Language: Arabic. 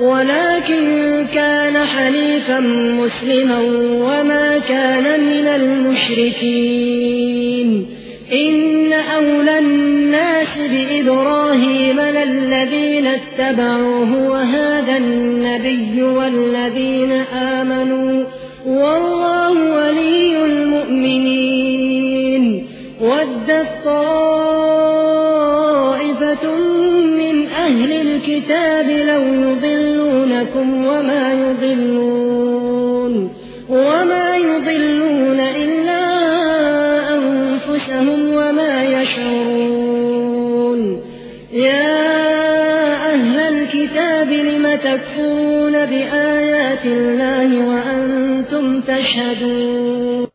ولكن كان حنيفا مسلما وما كان من المشركين. إن أولى الناس بإبراهيم للذين اتبعوه وهذا النبي والذين آمنوا والله ولي المؤمنين. ودت طائفة من أهل الكتاب لو يضلونكم وما يضلون وما يضلون إلا أنفسهم وما يشعرون. يا أهل الكتاب لم تكفرون بآيات الله وأنتم تشهدون؟